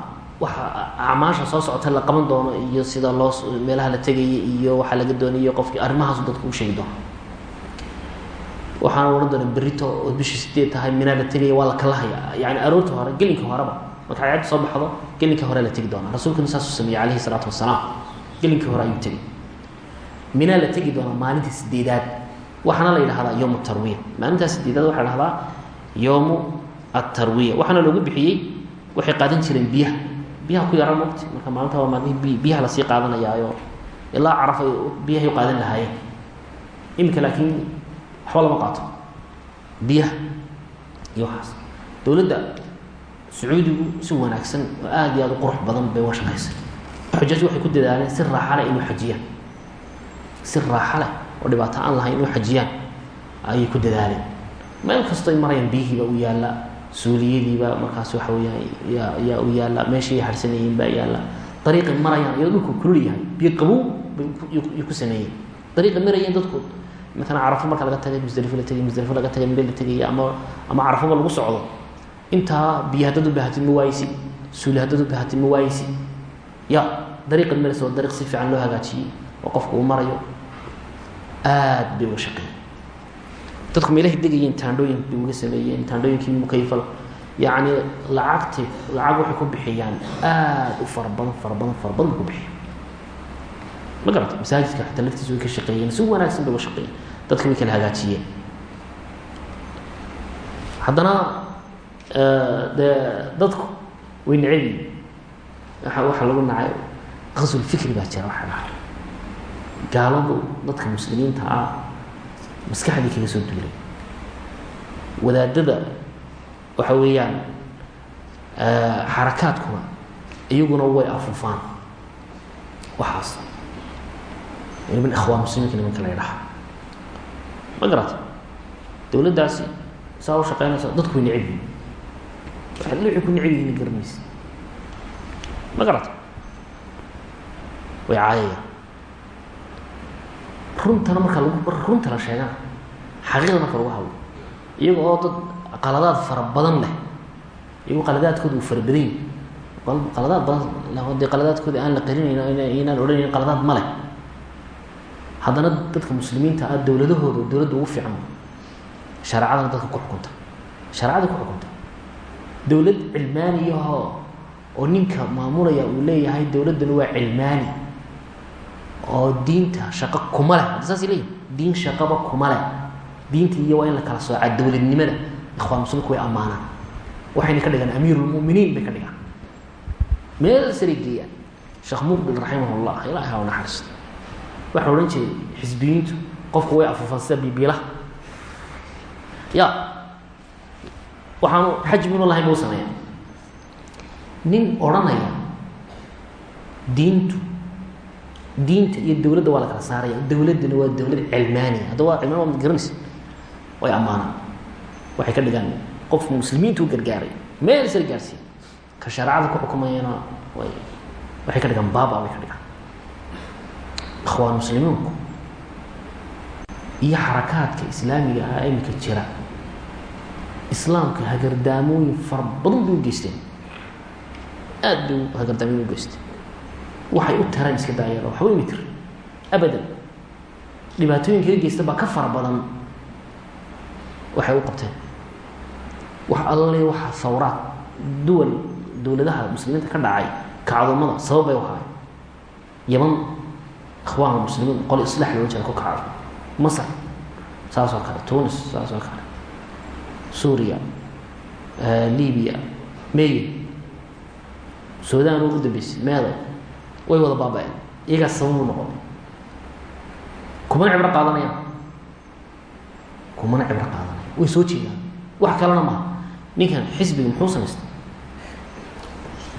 Speaker 1: waxa acmaasha soo socota la qaban doono iyo sida loo meelaha la tegaya iyo waxaa laga doonayo qofkii arrimahaasu dadku u sheegi doona waxaana odhan doona berito oo bishii sideed tahay minaa la tegaya waa la kalahaya yani aroorta hore gelinka horeba marka soo baxdo gelinka hore la tegi doonaa. Rasuulkuna saasuu sameeyey calayhi salaatu wasalaam gelinkii hore ayuu tegay minaa la tegi doonaa maalinta sideedaad waxaana la yidhahdaa yowm tarwiya maalintaas sideedaad waxaa la dhahdaa yowmu atarwiya waxaana loogu bixiyey waxay qaadan jireen biyaha. Biyaha ku yaraa mogti marka maalinta waa maalmihii biyaha la sii qaadanayaayo ilaa caraf ay biyahay qaadan lahaayeen. Iminka laakiin waxba lama qaato. Biyaha iyo waxaas. Dowladda sacuudigu si wanaagsan oo aada iyo aada u qurux badan bay uga shaqaysay xujaaj waxay ku dadaaleen si raaxa leh inuu xajiyaan. Si raaxa leh oo dhibaato aan lahayn inuu xajiyaan ayay ku dadaaleen meel kastoo ay marayaan biyihiiba u yaalla suuliyadiiba markaas waxa weyaan yaa yaa u yaalla meeshay harsanayeen baa yaalla. Dariiqay marayaan iyadoo dhulku kulul yahay biyo qabow bay ku sameeyeen. Dariiqay marayeen dadku maalan carafo marka laga tagay musdelifo la tegay musdelifo laga tagay meel la tegaya ama ama carafoba lagu socdo intaa biyo haddaad u baahatid ma waayisi suuli haddaad u baahatid ma waayisi ya dariiqan maraysa dariiq si fiican loo hagaajiyey oo qofku uu marayo aad bay uga shaqeeyeen dadku meelahay degayeen taandhooyin bay uga sameeyeen taandhooyinkii mukayfal yacni lacagti lacag waxay ku bixiyaan aada u fara badan fara badan fara badan ku bixiyan ma garata masaajidka xataa laftiisa way ka shaqeeyeen si wanaagsan bay uga shaqeeyeen. Dadka way kala hagaajiyeen. Haddana dee dadku way necebyiin waa waxaa lagu nacay qasul fikri baa jira waxa dhahay gaaladu dadka muslimiinta ah maskaxdii kaga soo duulay. Wadaadada waxa weeyaan xarakaadkuna iyaguna way afufaan. Waxaas. Niman ikhwaan muslimiinka nimanka la ydhaha ma garata dowladdaasi saa u shaqeynaysa dadku way neceb yihiin waxay wixii ku yihiin garanaysa ma garata way caayayaan runtana marka runta la sheegana xaqiiqda marka lagu hadlo iyaga oo dad qaladaad fara badan leh iyago qaladaadkooda uu fara badan yihi qaladaad badan dee qaladaadkooda aan la qarinayn inaan odhanayn qaladaad ma leh. Haddana dadka muslimiinta ah dowladahooda dowladda ugu fiican shareecadana dadka ku xukunta. Shareecada ku xukunta. Dowlad cilmaaniyahoo oo ninka maamulaya uu leeyahay dowladdana waa cilmaani oo diinta shaqo kuma leh. Hadda saas leeyihiin diin shaqaba kuma leh. Diinta iyo waa in la kala soocaa dowladnimada. Ikhwaan muslimku way ammaanaan. Waxayna ka dhigaan amiirulmuminiin bay ka dhigaan. Meel saray geeyaan sheekh muqbil raximah llah ilaahay ha naxariisto waxaa odhan jiray xisbiyiintu qofku way afufaan sida bibiilaha ya waxaanu xajminu lahayn buu sameeya nin odhanaya diintu diinta iyo dowladda waa la kala saaraya. Dowladdana waa dowlad cilmaaniya hadda waa cilmaan waa garanaysa way ammaanaan waxay ka dhigaan qofku muslimiinta u gargaaray meel sar gaarsiiya ka shareecada ku xukumayana way waxay ka dhigaan baaba bay ka dhigaan. Ikhwaan muslimiinku iyo xarakaadka islaamiga ah iminka jira islaamka hagardaamooyin fara badan bay u geysteen aada hagardaamooyin u waxay u taraan iska daayeen waxba imi tir. Abadan. Dhibaatooyinka ka geysta baa ka fara badan. Waxay u qabteen. Wax alle waxa sawraad duwal dowladaha muslimiinta ka dhacay kacdoomada sabab bay u ahaay yaman ikhwaanka muslimiin qole islaax loola jira ku kacdo masar saas kale. Tunis saas kale. Suuriya libiya meya sudan ugu dambeysay meeday way wada baaba-een. Iyagaas sabab u noqon. Kumana cibro qaadanayaan kumana cibro qaadanaya. Way soo jeedaan. Wax kalena maaha. Ninkan xisbiga muxuu samaystay?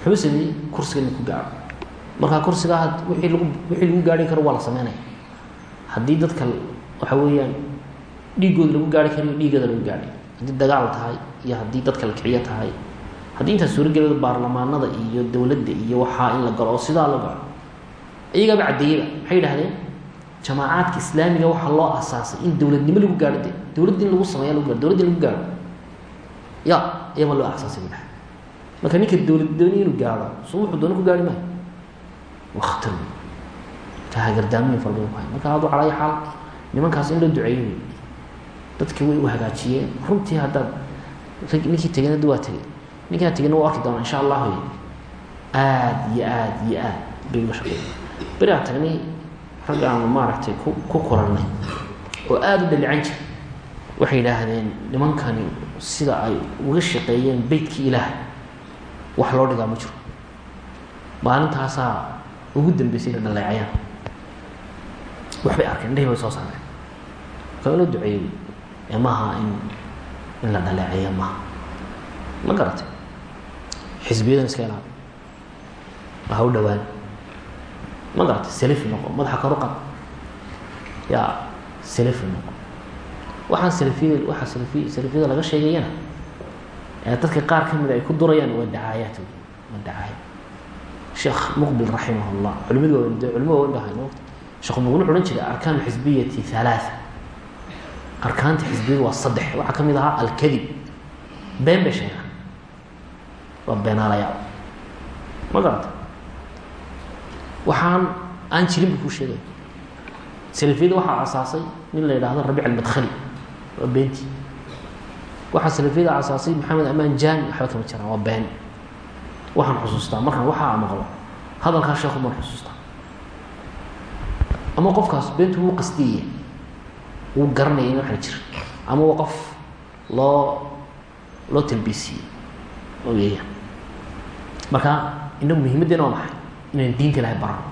Speaker 1: Muxuu sameeyey? Kursiga nin ku markaa kursigaa wixii lagu wixii lagu gaari karo waa la sameynaya. Haddii dadka waxa weeyaan dhiigooda lagu gaari karayo dhiigooda lagu gaadhay haddii dagaal tahay iyo haddii dadka la kiciyo tahay haddii intaas suuragelada baarlamaanada iyo dowladda iyo waxaa in la galo oo sidaa la galo iyagaaba caddeeyaba maxay yidhahdeen jamaacaadka islaamiga waxaa loo asaasay in dowladnimo lagu gaadho de dowladda in lagu sameeya lagu gaho dowladda in lagu gaadho. Ya iyaba loo asaasay dhahay marka ninka dowlad dooni inuu gaadho so doona ku gaari maayo kahagardaamooyin fara badan ku hay marka hadduu calaayo xaal nimankaas in loo duceeyo wey dadki way u hagaajiyeen. Runtii haddaad ninkii tegeen hadda waa tegey ninkaan tegena waa arki doonaa insha allah wey aada iyo aada iyo aad bay uga shaqeeya beri aan tagnay rag aanu maaragtay ku ku kulannay oo aada u dhalican jira waxay yidhaahdeen nimankani sida ay uga shaqeeyeen beytkii ilaah wax loo dhigaa ma jiro. Maalintaasaa ugu dambeysay ina dhaleecayaan. Waxbay arkeen indhahi bay soo saareen. Marka inoo duceeyey ee maaha in in la dhaleeceeya maaha ma garatay xisbiyadan iska ilaali. Ha u dhawaan? Ma garatay salifi noqo madaxa karuqad ya salifi noqo waxaan salafiyada waxaa salafiy salafiyada laga sheegayana. Ee dadka qaar ka mida ay ku durayaan waa dacaayaat. Waa dacaaya sheekh muqbil raximah llah culimadu waa de culimo waa dhahay moogta sheekh muqbil wuxu odhan jiray arkaan xisbiyati halaatha arkaanta xisbiyadu waa saddex. Waxaa ka mid ahaa alkadib been bay sheegaan waa beenaalayaal ma garata waxaan aan jirin kuu sheegay. Salafiyada waxaa asaasay nin la yidhaahdo rabic almadkhali waa beentii waxaa salafiyada asaasay maxamed amaan jani waxba kama jiraan waa been. Waxaan xusuustaa markaan waxaa maqlo hadalkaa sheekhu maan xusuustaa. Ama qofkaas beentu wuu qasdiyaya wuu garanaya in waxna ama waa qof loo loo talbiisiyey oo marka inagu muhiimaddeena waa maxay? Inaan diinta ilahay barano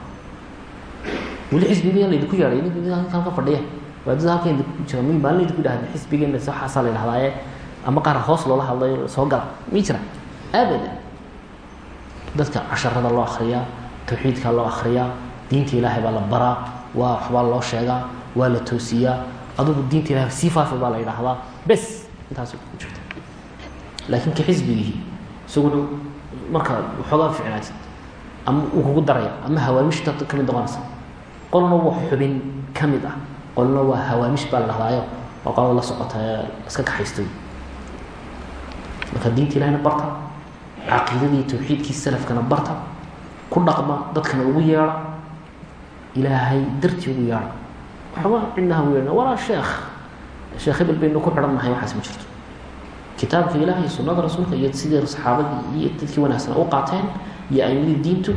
Speaker 1: weli xisbigeena laydinku yeedhay nin halkan ka fadhiya. Waadada halkan idinku jira mi maalin idinku dhahda xisbigeena waxaasaa la yidhahdaaye ama qaar hoos loola hadlayo soo gala. Mi jira? Abadan. Dadka casharada loo akriyaa tawxiidkaa loo akriyaa diinta ilaahay baa la baraa waa waxbaa loo sheegaa waa la toosiyaa adugu diinta ilahay sii faafi baa la yidhaahdaa bes intaas ku jirta. Laakiin ka xisbigii isaguna marka waxoogaa ficnaatid ama uu kugu daraya ama hawaamishta ka mid noqonaysa. Qolna waa xubin ka mid ah. Qolna waa hawaamish baa la dhahdaayo waa qolada la socota ee iska kaxaysta marka diinta ilahayna barta caqiidadii tawxiidkii salafkana barta ku dhaqma dadkana ugu yeedha ilaahay dartii ugu yeedha. Waxba cidnaha ugu yeedha walaa sheekh. Sheekh hebel baynu ku xidhan nahay waxaas ma jirto kitaabka ilaah iyo sunada rasuulka iyo sidii saxaabadii iyo dadkii wanaagsan u qaateen iyo aimadii diintu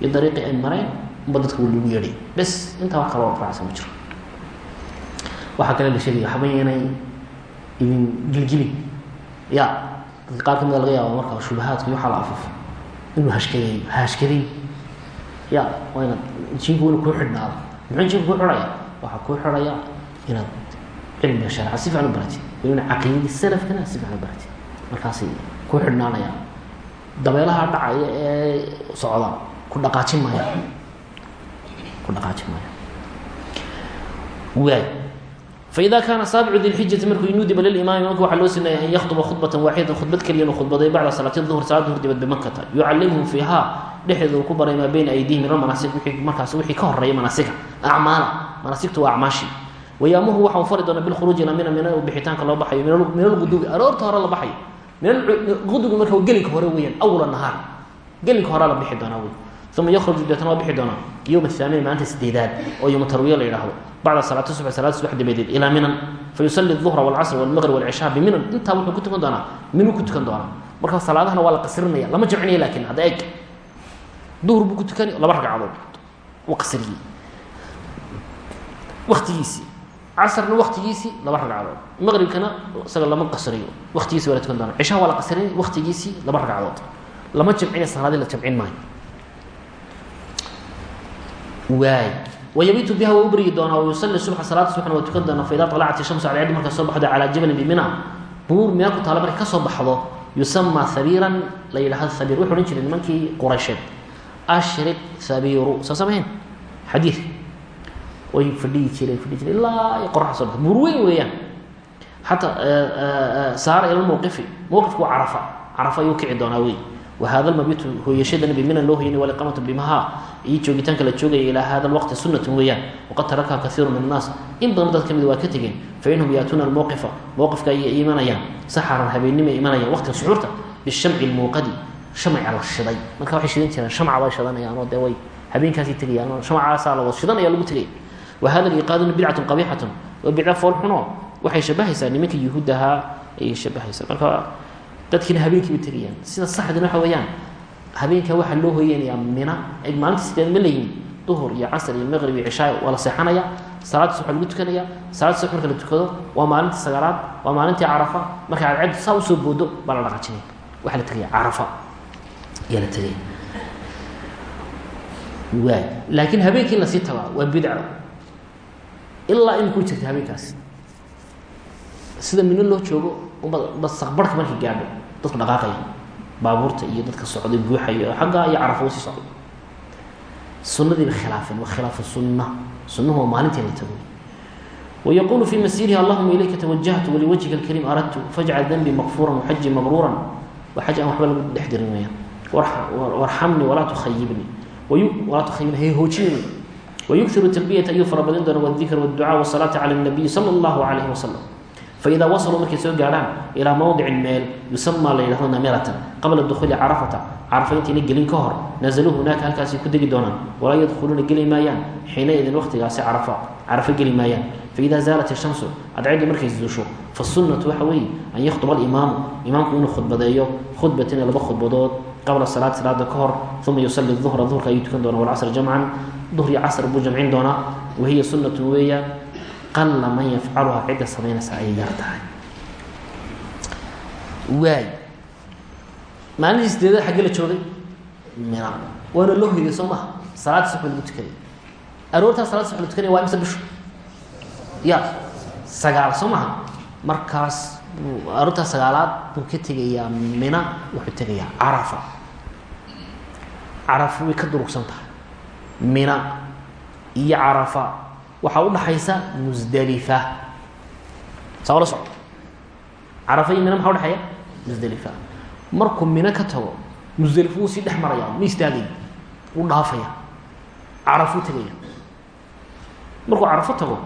Speaker 1: iyo dariiqii ay mareen unba dadka wa lagu yeedhay. Bes intaa wax kaloo raacsan ma jiro. Waxaa kale la sheegaya waxba inay idin gilgilin ya dadka qaar kamida laga yaaba marka shubahaadka waxaa la afufo inuu hashkadeeyo hashkaday ya waa inaad jiinku inu kuu xidhnaado. Muxuu jiinku kuu xidhaya? Waxaa kuu xidhaya inaad cilmiga shareeca si fiican u baratid weliba caqiidadii salafkana si fiican u baratid markaasay ku xidhnaanayaan dabeelaha dhacaya ee socda ku dhaqaajin maaya ku dhaqaajin maaya waay faida kaana saabicu di lxijati markuu nudiba lilimaami marka waxaa loo sineeyay an yakhduba khudbatan waaxidatan khudbad keliya inuu khudbaday bacda salaati duhr salaada duhr dibad bimakata yucallimhum fiiha dhexdeeda uu ku baray maa bayna aydiihim min almanaasik wixii markaas wixii ka horreeya manaasika acmaala manaasigtu waa acmaashii wayaamuhu waxa uu fari doona bilkhuruuji ila mina mina bixitaanka loo baxayo min algudubi aroorta hore la baxayo. Gudubi marka gelinka hore weeyaan awla nahaar gelinka hore la bixi doonaa wey uma yakhruju deetana waa bixi doonaa. Yowma athaamin maalinta sideedaad oo yowma tarwiya la yidhaahdo. Bacda salaati subx salaada subax dabadeed ilaa minan. Fa yusali duhra walcasr walmaqrib walcishaa biminan. Intaa wuxuu ku tukan doonaa minuu ku tukan doonaa. Marka salaadahana waa la qasirinaya lama jamcinaya laakiin hadda eeg duhur buu ku tukani laba ragcadood. U qasiriyey. Waktigiisii casrna waktigiisii laba ragcadood. Maqribkana isaga lama qasriyo. Waktigiisi waa la tukan doona cishaha waa la qasrinay waktigiisii laba ragcadood. Lama jamcinaya salaadii la jamcin maayo. Waay. Wayabiitu biha waa u beryi doonaa wayusali subxa salaada subxna waa tukan doonaa faida alacat shamsu cadceeddi markaa soo baxdo calaa jabalin bimina buur mina ku taala markay ka soo baxdo yusamaa habiiran la yidhahdo habiir wuxu odhan jiray nimankii quraysheed. Ashriq habiiru soo samayn xadiid way fadhiyi jireen fadhiyi jireen ilaa ay qoraxda soo baxdo. Buur weyn weeyaan xataa saara ila lmowqifi mowqifku waa carafa. Carafa ayuu kici doonaa wey whada mabitu hooyashadana biminan loo hoyanay waliqaamatu bimaha. Iyo joogitaanka la joogaya ilaa hada lwaqti sunatun weeyaan. Waqad tarakaha kaiiru min annaas. In badan dad ka mid waa ka tegeen. Fainhum yaatuuna almowqifa mowqifka ayay imanayaan. Saxaran habeennimay imanayaan. Waqtiga suxuurta bishamci lmuuqadi shamca la shiday marka waxay shidan jireen shamca bay shidanayaan oo dee way habeenkaasay tegayaan. Oo shamcaasaa la wada shidanaya lagu tegaya wa hada liqaaduna bidcatun qabiixatun waa bidco foolxuno waxay shabahaysaa nimanka yuhuudahaa ayay shabahaysaa marka dadkiina habeenkii bay tegayaan sida saxdina waxa weeyaan habeenkaa waxaa loo hoyanayaa mina maalinta sideed ma leeyihiin duhur iyo casr iyo maqrib iyo cishaa waa la seexanaya salaaddiis waxaa lagu tukanaya salaaddiis marka la tukado waa maalintii sagaalaad waa maalintii carafa marka cadceeddu saa u soo boodo baa la dhaqaajinaya waxaa la tegaya carafa ayaa la tegaya laakiin habeenkii in la sii tagaa waa bidca ilaa imikuu jirta habeenkaasi sida mino loo joogo basaqbarhka markay gaadho dadku dhaqaaqaya baabuurta iyo dadka socday buuxayo xaggaa iyo carafa usii socday sunadiiba khilaafeen waa khilaafu sunna sunnuhu waa maalintii la tago ويقول في مسيره اللهم إليك توجهت ولوجهك الكريم أردت فاجعل ذنبي مغفورا وحجي مبرورا وحج أن وحبل دحدر وارحمني ولا تخيبني ولا تخيبني هي هوجيني ويكثر التلبية أيها فربدن والذكر والدعاء والصلاة على النبي صلى الله عليه وسلم فإذا وصلوا markay soo gaarhaan ilaa mawdic meel yusamaa la yidhahdo namiratan qabla dukuuli carafata carafa intayna gelin ka hor nazaluu hunaaka halkaasay ku degi doonaan walaa yadkhuluuna geli maayaan xiinaidin waqtigaasi carafa carafa geli maayaan faida zaalat ishamsu cadceeddii markay zuusho fasunnatu waxa weeye an yakhtuba alimaamu imaamku inuu khudbadeeyo khudbatina laba khudbadood qabla salaati salaada ka hor uma yusali duhra duhurka ayuu tukan doona walcasr jamcan duhr iyo casr buu jamcin doonaa wahiya sunnatu weeya qalla man yafcaluha cidda samaynaysa ayay yar tahay. Waay. Maalintii sideedad xagge la joogay? Mina. Waana loo hoyday soo maha? Salaadda subax lagu tukanay aroortaa salada subax la tukanaya waa imse bishu? Ya sagaal soo maha? Markaas aroortaa sagaalaad buu ka tegayaa mina wuxuu tegayaa carafa. Carafa way ka durugsan tahay mina iyo carafa. Waxaa udhaxaysa musdalifa saa la socdo. Carafa iyo mina maxaa udhexeeya musdalifa markuu mino ka tago musdalifo wuu sii dhex maraya dhaafaya. Carafuu tegaya markuu carafo tago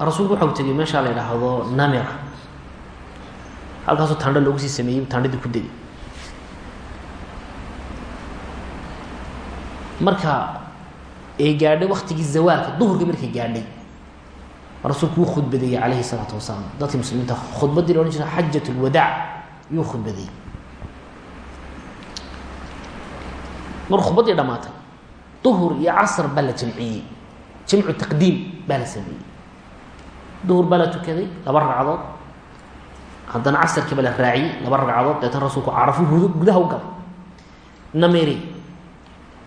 Speaker 1: rasuulku waxa uu tegay meeshaa la yidhaahdo namira. Halkaasoo tandho loogu sii sameeyey tandhadii ku degay marka ee gaadhay waktigii zawaalka duhurkii markay gaadhay rasuulku wuu khudbadeeyey calayhi salaatu wasalaam. Dadkii muslimiinta khudbaddii la odhan jira xajat lwadaac yuu khudbadeeyey. Markuu khudbaddii dhamaatay duhur iyo casr baa la jamciyey jamcu taqdiim baa la sameeyey. Duhur baa la tukaday laba ragcadood haddana casarkii baa la raaciyey laba ragcadood deetan rasuulku carafo gudaha u galay. Nameri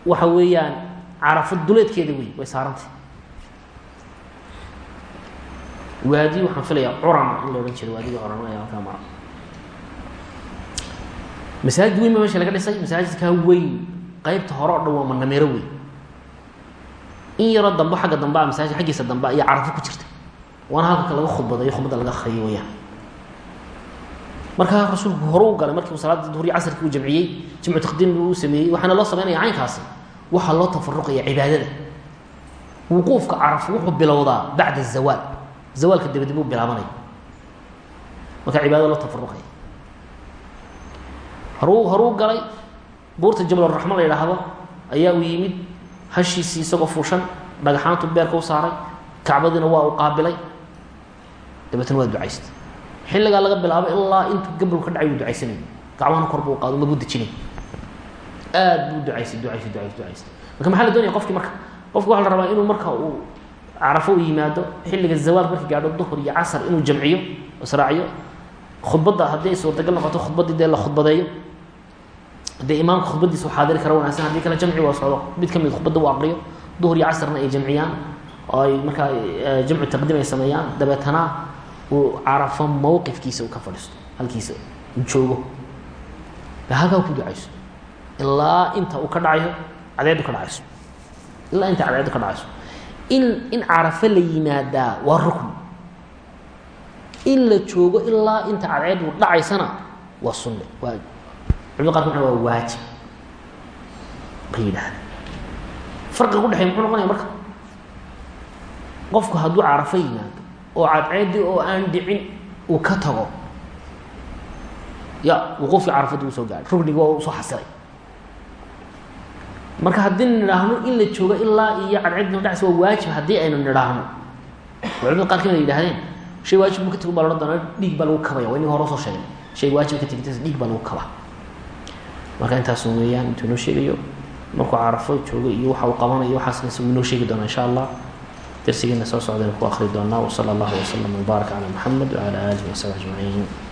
Speaker 1: waxa weeyaan carafo duleedkeeda wey way saarantay. Waadi waxaan filayaa curama in la odhan jiro waadiga curama ayaa halkaa mara. Masaajid weyn ba meesha laga dhisay masaajidkaa weyn qeybta hore o dhan waa manamero weyn. In yaroo dambe xagga dambe a masaajid xaggiisa dambe ayaa carafo ku jirta waana halka laga khudbadayo khudbadda laga akriyo weyaan markaa rasuulku hore u galay markii uu salaada duhur iyo casarkii uu jamciyey jamcu taqdiim uu sameeyey waxaana loo sameynaya caynkaasi waxaa loo tafaruqaya cibaadada. Wuquufka carafo wuxuu bilowdaa bacda zawaal. Zawaalka dabadib uu bilaabanaya marka cibaadada loo tafaruqaya. Horuu horuu galay buurta jabalraxma la yidhaahdo ayaa uu yimid hashiisii isagoo fuushan dhagaxaantu beerka u saaray kacbadiina waa uu qaabilay. Dabeetna waa ducaystay xilligaa laga bilaabo ilaa intuu gabalku ka dhacay uu ducaysanay gacmahana kor buu qaado mabu dejinay aad buu ducaystay ducaystay ducaystay ducaystay marka maxaa la doonaya qofkii marka qofki waxa la rabaa inuu marka uu carafo u yimaado xilliga zawaal markii gaadho duhur iyo casar inuu jamciyo israaciyo khudbadda haddii ay suurtagal noqoto khudbaddii dee la khudbadeeyo. Haddii imaamka khudbaddiisa u xaadiri kara wanaagsan haddii kale jamci waa socdo. Mid ka mid khudbadda u aqriyo duhur iyo casarna ay jamciyaan oo ay markaa jamcu taqdiim ay sameeyaan. Dabeetana uu carafo mowqifkiisa uu ka fadhiisto halkiisa joogo. Halkaa ku ducayso ilaa inta uu ka dhacayo cadeedu ka dhacayso. Ilaa inta cadeedu ka dhacayso. In in carafo la yimaadaa waa rukn in la joogo ilaa inta cadceedu dhacaysana waa sunne waa culimada qarka waa waajib. Bay yidhaahda farqiga udhexeya muxuu noqonaya marka? Qofku hadduu carafo yimaado oo cadceeddii oo aan dhicin uu ka tago ya wuquufkii carafadda uu soo gaadhay ruknigi waa u soo xasilay marka haddii nidhaahno in la joogo ilaa iyo cadceeddina dhacaysa waa waajib haddii aynu nidhaahno. Culimada qaarkiin ay yidhahdeen shay waajib ka tegi loodhan doonaa dhiig baa lagu kabaya. Waa inii hore u soo sheegay shay waajib ka tegitaas dhiig baa lagu kabaa marka intaasu weeyaan intuu inoo sheegayo markuu carafo joogo iyo waxa uu qabanayo waxaasna isagu inoo sheegi doonaa insha allah. Darsigeena soo socdayna ku akri doonaa wasala allahu wasalam wbaarak calaa maxamed wacala aalihi wasaxbi ajmaciin